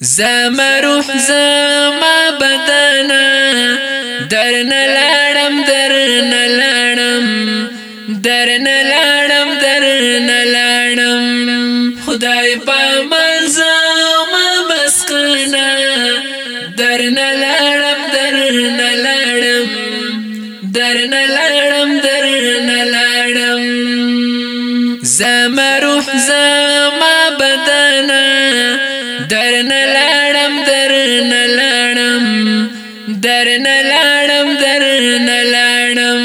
زما روح زما بدن در نه لاړم در نه لاړم در نه لاړم در نه لاړم خدای په زما بس کنا در نه لاړم در نه لاړم در نه لاړم در نه لاړم زما روح زما نلړم در نلړم در نلړم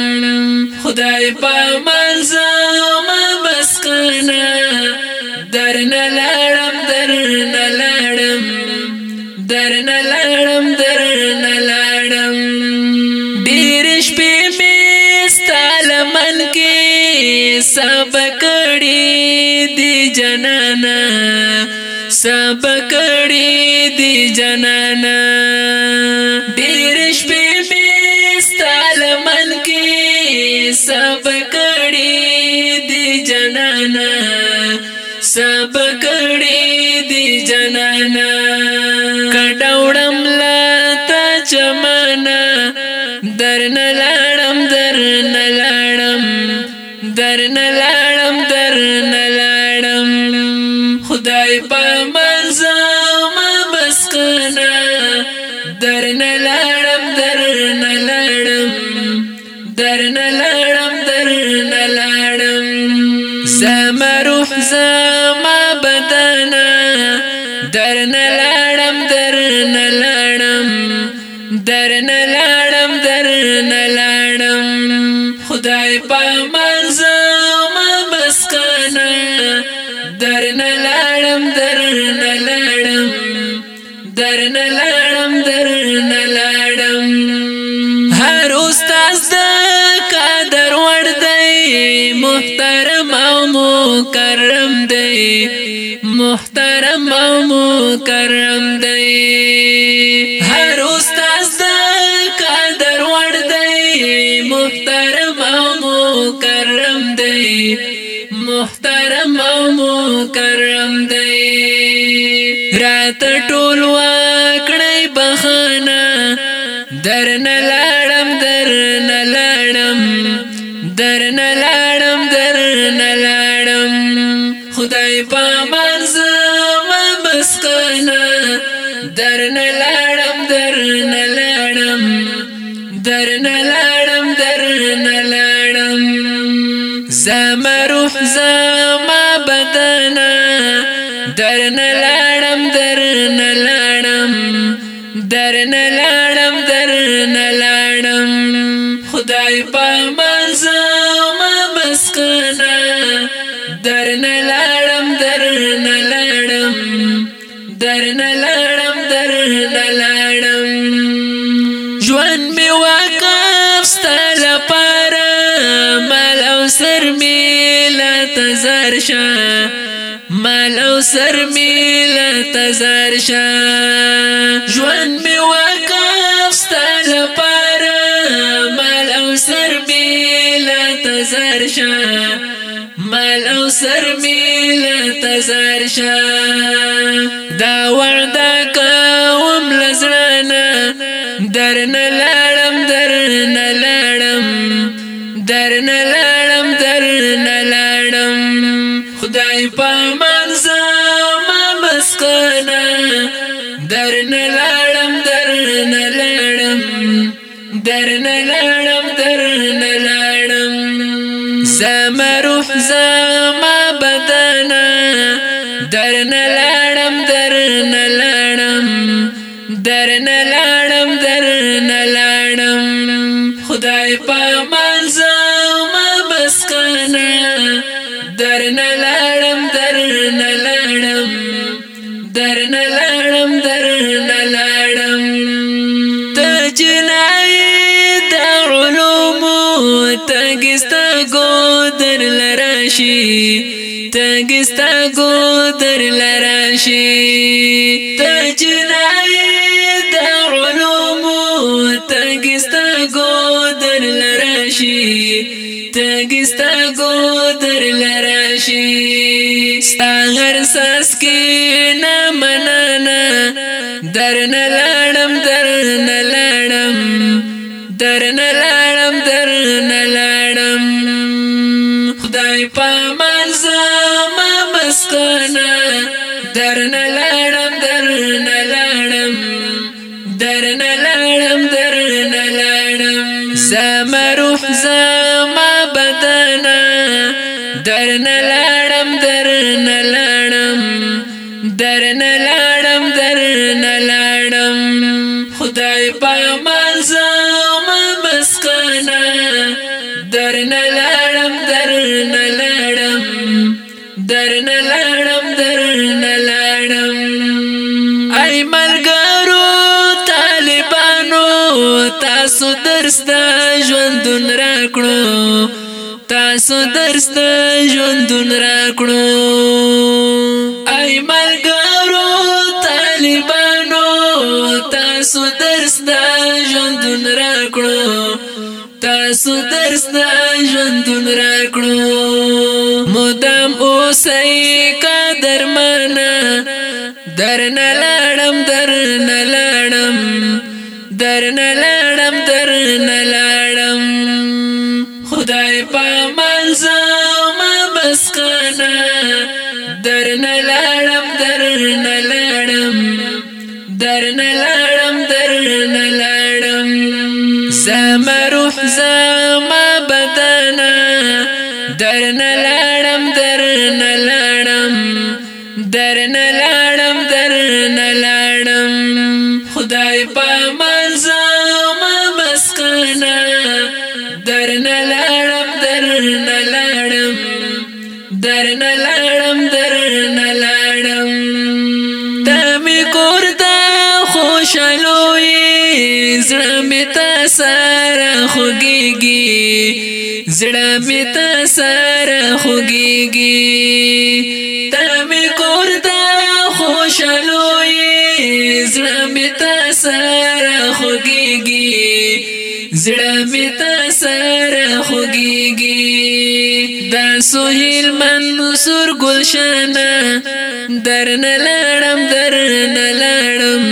خدای په منځم بس کنا در نلړم در نلړم در نلړم در نلړم ډیر شپې مې ستاله من کې سبکړې دی جنانا سبکړې کې دی جنانا ډېر شپې مې ستاله من کې سب کړې دی جنانا سب کړې دی جنانا کډوړم لا تا چمانا درن لړم درن لړم درن لړم درن نه لړم در نه لړم در نه لړم زما روح زما بدن در نه لړم در نه لړم در نه لړم در نه لړم خدای پاک د قدر ور دی محترم او مکرم دی محترم او مکرم دی هر استاد د قدر ور دی محترم او مکرم دی محترم او مکرم دی رات ټول واکړې بخانه درنه لړم درن لړم درن لړم خدای پامان زما مسکنا درن لړم درن لړم درن لړم درن لړم زما روح زما بدن درن لړم درن لړم درن لړم درن لړم خدای په مزام مسکنا در نه لړم در نه لړم در نه لړم در نه لړم ژوند می وقف ستل پر مال او سر می لا تزر شا مال او سر می لا تزر شا ژوند می وقف شا مال او سر می لتزار شا دا وعدا کوم لزرانا درن لړم درن لړم درن لړم درن لړم خدای پامان زما مسکنا درن لړم درن لړم درن لړم زما بدن در نه لاړم در نه لاړم در نه لاړم در نه لاړم خدای پامان زما بس کنه در نه لاړم در نه لاړم در نه لاړم در نه لاړم ته جنای د علوم تګست ګو راشي تګستا کو در لراشي تجنای د علوم تګستا کو در لراشي تګستا کو در لراشي ستغر ساس کې نه منانا درن لړم درن لړم لړم در نه لړم در نه لړم در نه لړم زما روح زما بدن در نه لړم در نه لړم در نه لړم در نه لړم خدای پاک ملګرو طالبانو تاسو درس د ژوندون راکړو تاسو درس د ژوندون راکړو ای ملګرو طالبانو تاسو درس د ژوندون راکړو تاسو درس د ژوندون راکړو مدام اوسئ قدر مانا درن لاړم درن لاړم درن لاړم درن لاړم خدای پامان زما مسکنا درن لاړم درن لاړم درن لاړم درن لاړم زما روح زما بدن درن لاړم می تا سره خوګيږي زړه می تا سره خوګيږي ته می کوړتا خوشالوي زړه می تا سره خوګيږي زړه می تا سره خوګيږي د سهیل من نصر گلشانه درن لړم درن لړم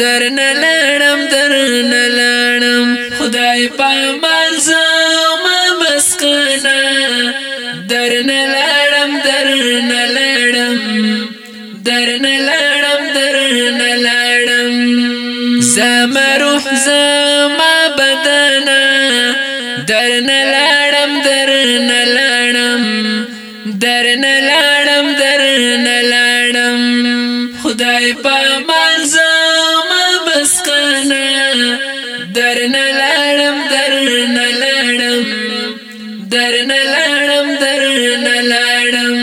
در نه لړم در نه لړم خدای پامان زما مسکنا در نه لړم در نه لړم در نه لړم در نه لړم زما روح زما بدن در نه لړم در نه لړم در نه لړم در نه لړم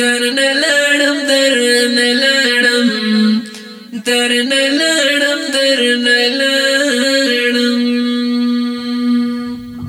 در نه لړم در نه لړم در نه لړم در نه لړم